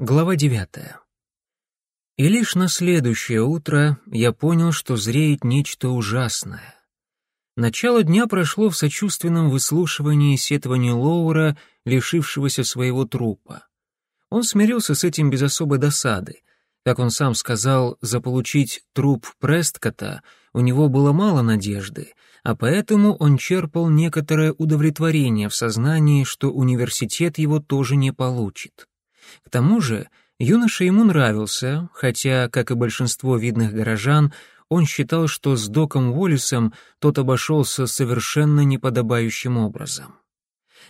Глава девятая. И лишь на следующее утро я понял, что зреет нечто ужасное. Начало дня прошло в сочувственном выслушивании сетования Лоура, лишившегося своего трупа. Он смирился с этим без особой досады. Как он сам сказал, заполучить труп Престкота у него было мало надежды, а поэтому он черпал некоторое удовлетворение в сознании, что университет его тоже не получит. К тому же юноша ему нравился, хотя, как и большинство видных горожан, он считал, что с Доком Уоллесом тот обошелся совершенно неподобающим образом.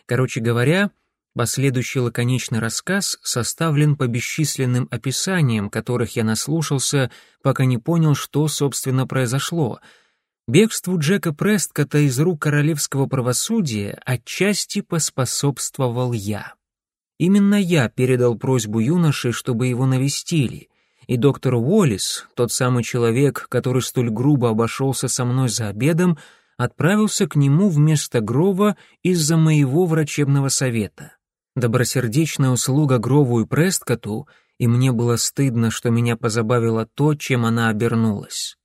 Короче говоря, последующий лаконичный рассказ составлен по бесчисленным описаниям, которых я наслушался, пока не понял, что, собственно, произошло. Бегству Джека Престкота из рук королевского правосудия отчасти поспособствовал я. Именно я передал просьбу юноши, чтобы его навестили, и доктор Уоллес, тот самый человек, который столь грубо обошелся со мной за обедом, отправился к нему вместо Грова из-за моего врачебного совета. Добросердечная услуга Грову и Престкоту, и мне было стыдно, что меня позабавило то, чем она обернулась.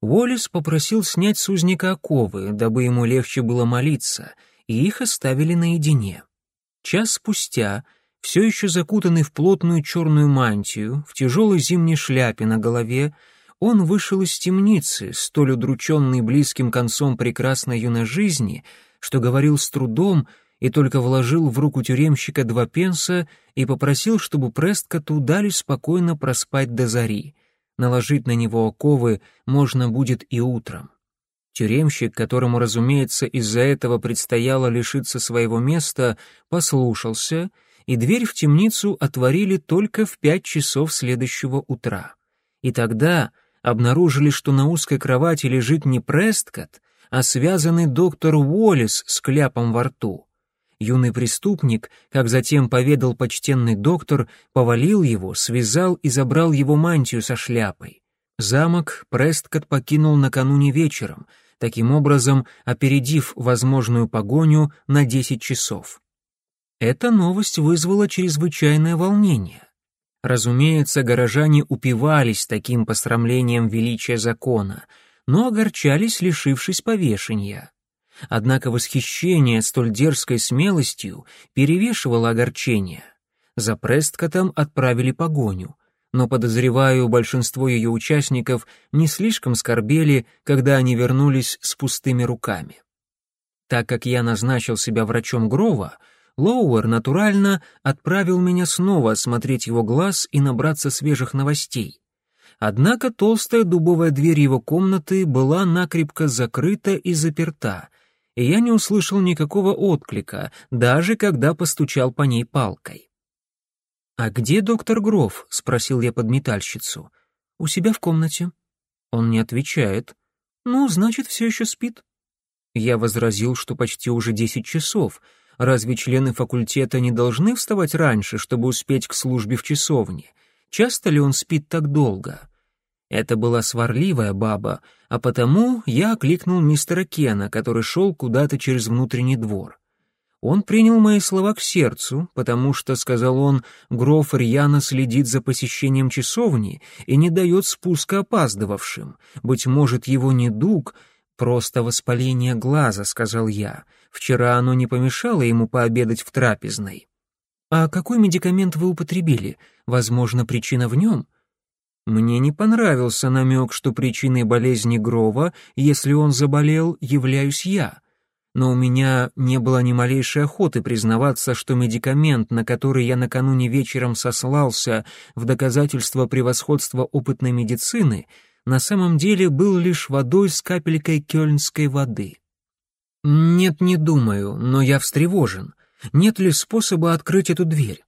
Уоллес попросил снять с узника оковы, дабы ему легче было молиться, и их оставили наедине. Час спустя, все еще закутанный в плотную черную мантию, в тяжелой зимней шляпе на голове, он вышел из темницы, столь удрученный близким концом прекрасной юной жизни, что говорил с трудом и только вложил в руку тюремщика два пенса и попросил, чтобы Престкоту дали спокойно проспать до зари. Наложить на него оковы можно будет и утром. Тюремщик, которому, разумеется, из-за этого предстояло лишиться своего места, послушался, и дверь в темницу отворили только в пять часов следующего утра. И тогда обнаружили, что на узкой кровати лежит не Престкот, а связанный доктор Уоллес с кляпом во рту. Юный преступник, как затем поведал почтенный доктор, повалил его, связал и забрал его мантию со шляпой. Замок Престкот покинул накануне вечером — таким образом опередив возможную погоню на 10 часов. Эта новость вызвала чрезвычайное волнение. Разумеется, горожане упивались таким посрамлением величия закона, но огорчались, лишившись повешения. Однако восхищение столь дерзкой смелостью перевешивало огорчение. За Престкотом отправили погоню — но, подозреваю, большинство ее участников не слишком скорбели, когда они вернулись с пустыми руками. Так как я назначил себя врачом Грова, Лоуэр натурально отправил меня снова осмотреть его глаз и набраться свежих новостей. Однако толстая дубовая дверь его комнаты была накрепко закрыта и заперта, и я не услышал никакого отклика, даже когда постучал по ней палкой. «А где доктор Гров?» — спросил я подметальщицу. «У себя в комнате». Он не отвечает. «Ну, значит, все еще спит». Я возразил, что почти уже десять часов. Разве члены факультета не должны вставать раньше, чтобы успеть к службе в часовне? Часто ли он спит так долго? Это была сварливая баба, а потому я окликнул мистера Кена, который шел куда-то через внутренний двор. Он принял мои слова к сердцу, потому что, сказал он, Гроф рьяно следит за посещением часовни и не дает спуска опаздывавшим. Быть может, его недуг — просто воспаление глаза, сказал я. Вчера оно не помешало ему пообедать в трапезной. А какой медикамент вы употребили? Возможно, причина в нем? Мне не понравился намек, что причиной болезни Грова, если он заболел, являюсь я но у меня не было ни малейшей охоты признаваться, что медикамент, на который я накануне вечером сослался в доказательство превосходства опытной медицины, на самом деле был лишь водой с капелькой кёльнской воды. «Нет, не думаю, но я встревожен. Нет ли способа открыть эту дверь?»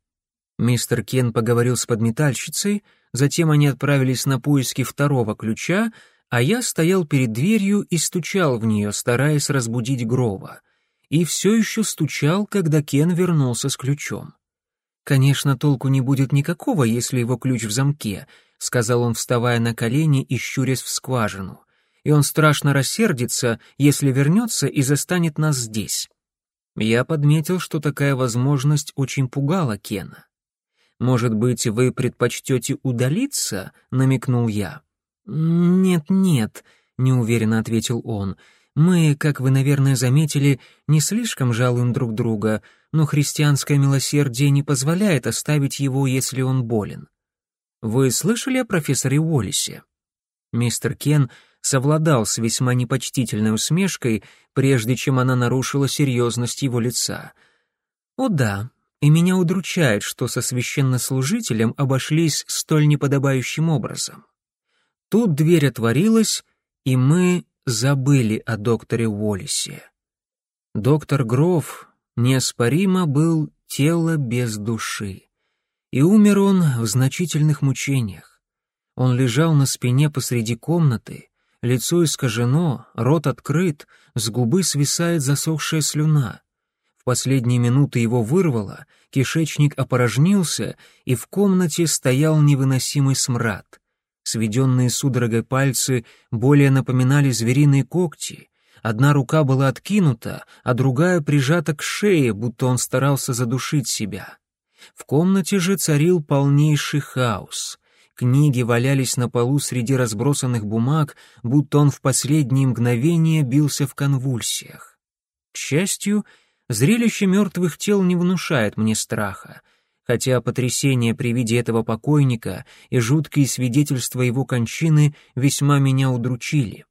Мистер Кен поговорил с подметальщицей, затем они отправились на поиски второго ключа, а я стоял перед дверью и стучал в нее, стараясь разбудить Грова. И все еще стучал, когда Кен вернулся с ключом. «Конечно, толку не будет никакого, если его ключ в замке», — сказал он, вставая на колени и щурясь в скважину. «И он страшно рассердится, если вернется и застанет нас здесь». Я подметил, что такая возможность очень пугала Кена. Может быть, вы предпочтете удалиться?» — намекнул я. «Нет-нет», — неуверенно ответил он. «Мы, как вы, наверное, заметили, не слишком жалуем друг друга, но христианское милосердие не позволяет оставить его, если он болен. Вы слышали о профессоре Уоллисе?» Мистер Кен совладал с весьма непочтительной усмешкой, прежде чем она нарушила серьезность его лица. «О да, и меня удручает, что со священнослужителем обошлись столь неподобающим образом. Тут дверь отворилась, и мы забыли о докторе Уоллисе. Доктор Гров неоспоримо был тело без души, и умер он в значительных мучениях. Он лежал на спине посреди комнаты, лицо искажено, рот открыт, с губы свисает засохшая слюна. В последние минуты его вырвало, кишечник опорожнился, и в комнате стоял невыносимый смрад. Сведенные судорогой пальцы более напоминали звериные когти. Одна рука была откинута, а другая прижата к шее, будто он старался задушить себя. В комнате же царил полнейший хаос. Книги валялись на полу среди разбросанных бумаг, будто он в последние мгновения бился в конвульсиях. К счастью, зрелище мертвых тел не внушает мне страха — хотя потрясение при виде этого покойника и жуткие свидетельства его кончины весьма меня удручили.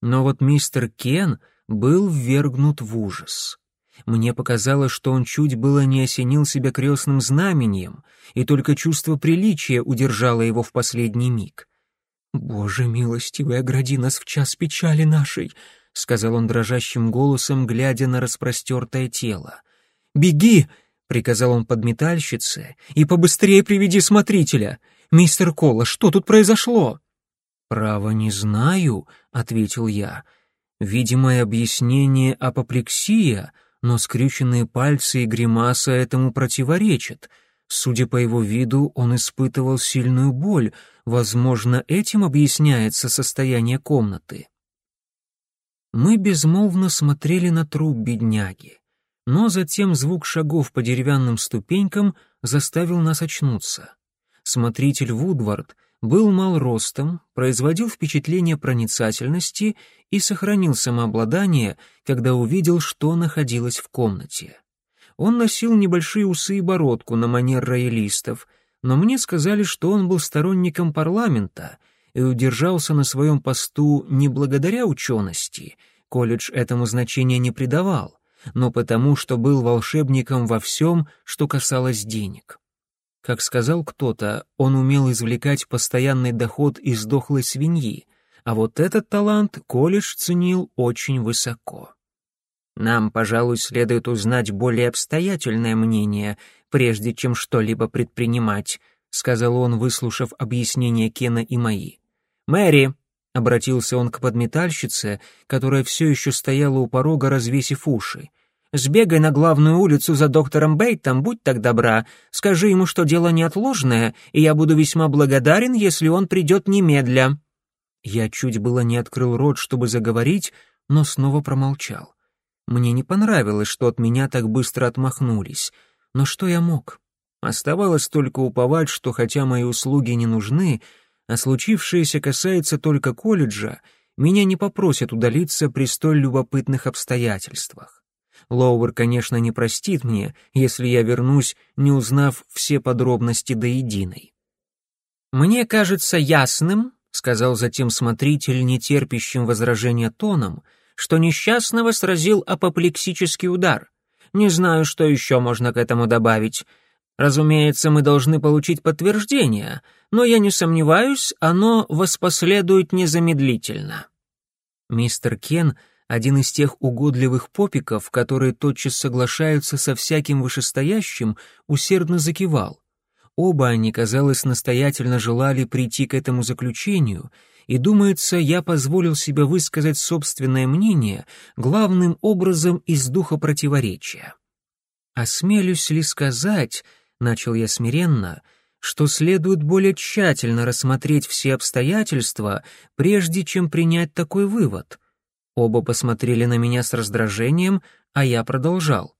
Но вот мистер Кен был ввергнут в ужас. Мне показалось, что он чуть было не осенил себя крестным знамением, и только чувство приличия удержало его в последний миг. «Боже милостивый, огради нас в час печали нашей», — сказал он дрожащим голосом, глядя на распростертое тело. «Беги!» Приказал он подметальщице, и побыстрее приведи смотрителя. Мистер Кола, что тут произошло? Право не знаю, ответил я. Видимое объяснение апоплексия, но скрюченные пальцы и гримаса этому противоречат. Судя по его виду, он испытывал сильную боль. Возможно, этим объясняется состояние комнаты. Мы безмолвно смотрели на труп бедняги но затем звук шагов по деревянным ступенькам заставил нас очнуться. Смотритель Вудвард был мал ростом, производил впечатление проницательности и сохранил самообладание, когда увидел, что находилось в комнате. Он носил небольшие усы и бородку на манер роялистов, но мне сказали, что он был сторонником парламента и удержался на своем посту не благодаря учености, колледж этому значения не придавал, но потому, что был волшебником во всем, что касалось денег. Как сказал кто-то, он умел извлекать постоянный доход из дохлой свиньи, а вот этот талант колледж ценил очень высоко. Нам, пожалуй, следует узнать более обстоятельное мнение, прежде чем что-либо предпринимать, сказал он, выслушав объяснения Кена и мои. Мэри, — обратился он к подметальщице, которая все еще стояла у порога, развесив уши. «Сбегай на главную улицу за доктором Бейтом, будь так добра. Скажи ему, что дело неотложное, и я буду весьма благодарен, если он придет немедля». Я чуть было не открыл рот, чтобы заговорить, но снова промолчал. Мне не понравилось, что от меня так быстро отмахнулись. Но что я мог? Оставалось только уповать, что хотя мои услуги не нужны, а случившееся касается только колледжа, меня не попросят удалиться при столь любопытных обстоятельствах. Лоуэр, конечно, не простит мне, если я вернусь, не узнав все подробности до единой. «Мне кажется ясным», — сказал затем смотритель, нетерпящим возражения тоном, что несчастного сразил апоплексический удар. Не знаю, что еще можно к этому добавить. Разумеется, мы должны получить подтверждение, но я не сомневаюсь, оно воспоследует незамедлительно. Мистер Кен — один из тех угодливых попиков, которые тотчас соглашаются со всяким вышестоящим, усердно закивал. Оба они, казалось, настоятельно желали прийти к этому заключению, и, думается, я позволил себе высказать собственное мнение главным образом из духа противоречия. Осмелюсь ли сказать, начал я смиренно, что следует более тщательно рассмотреть все обстоятельства, прежде чем принять такой вывод. Оба посмотрели на меня с раздражением, а я продолжал.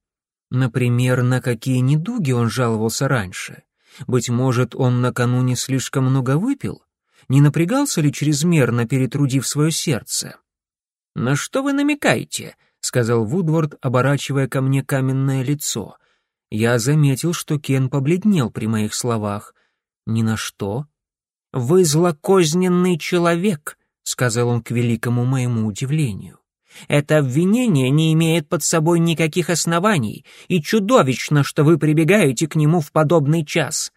Например, на какие недуги он жаловался раньше, Быть может, он накануне слишком много выпил? Не напрягался ли чрезмерно, перетрудив свое сердце? «На что вы намекаете?» — сказал Вудворд, оборачивая ко мне каменное лицо. Я заметил, что Кен побледнел при моих словах. «Ни на что?» «Вы злокозненный человек», — сказал он к великому моему удивлению. «Это обвинение не имеет под собой никаких оснований, и чудовищно, что вы прибегаете к нему в подобный час.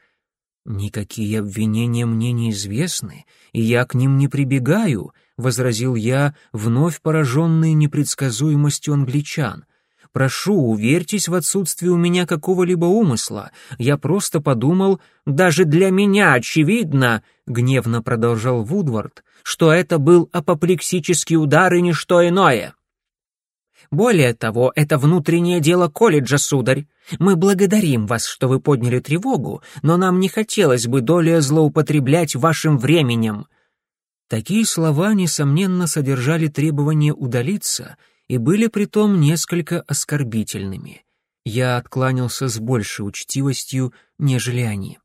«Никакие обвинения мне неизвестны, и я к ним не прибегаю», — возразил я, вновь пораженный непредсказуемостью англичан. «Прошу, уверьтесь в отсутствии у меня какого-либо умысла. Я просто подумал, даже для меня очевидно», — гневно продолжал Вудвард, «что это был апоплексический удар и ничто иное». Более того, это внутреннее дело колледжа, сударь. Мы благодарим вас, что вы подняли тревогу, но нам не хотелось бы долей злоупотреблять вашим временем». Такие слова, несомненно, содержали требование удалиться и были притом несколько оскорбительными. Я откланялся с большей учтивостью, нежели они.